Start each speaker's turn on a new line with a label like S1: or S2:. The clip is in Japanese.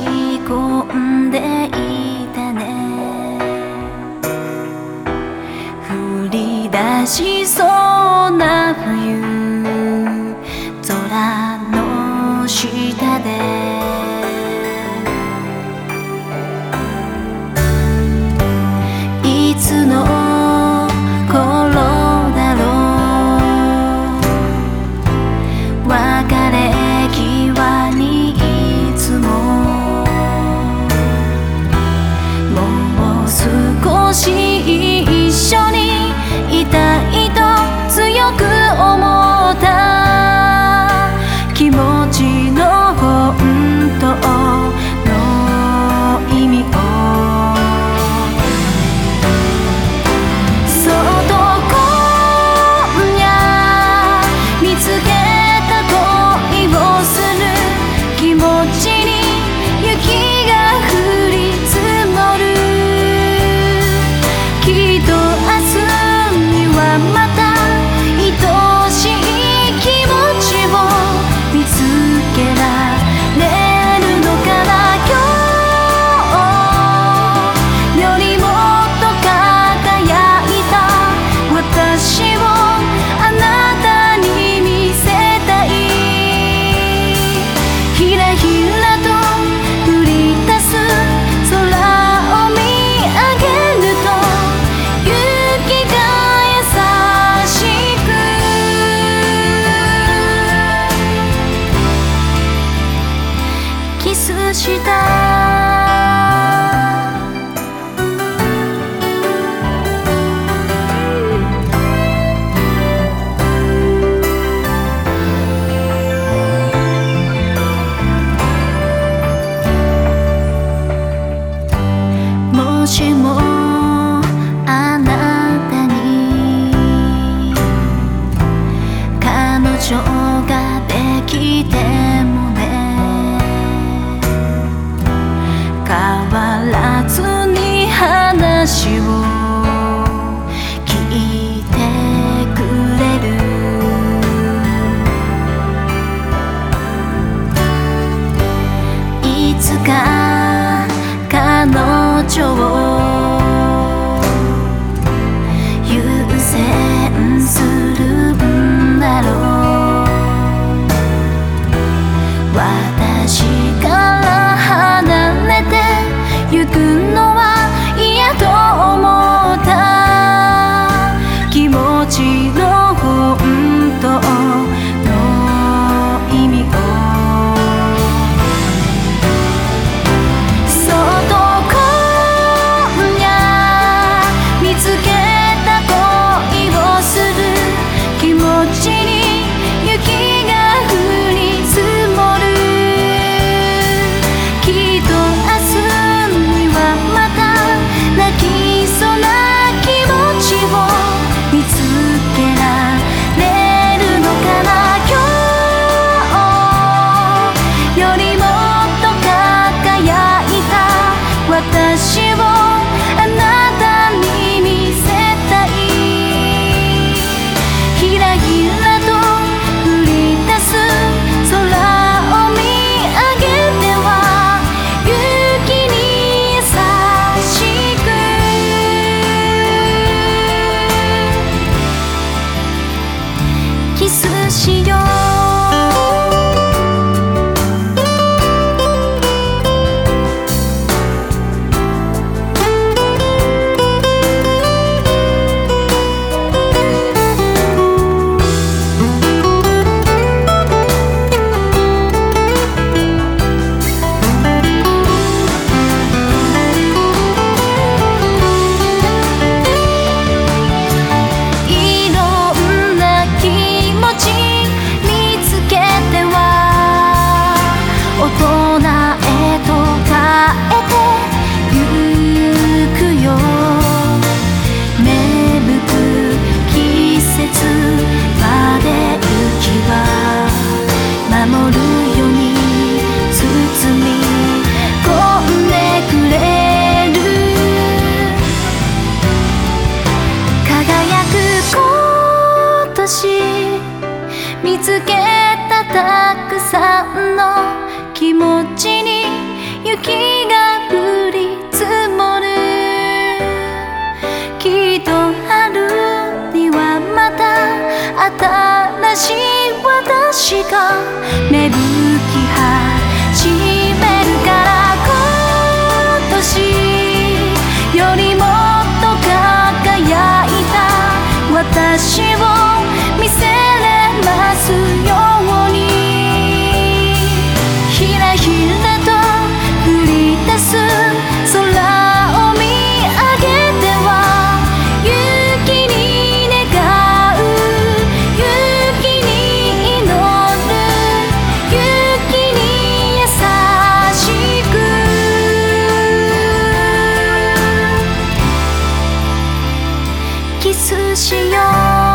S1: 話し込んでいたね。降り出しそうな冬空の下で。もした」「に彼女」ができても変わらずに話をしよう雪が降り積もる。きっと春にはまた新しい私が巡る此心忧。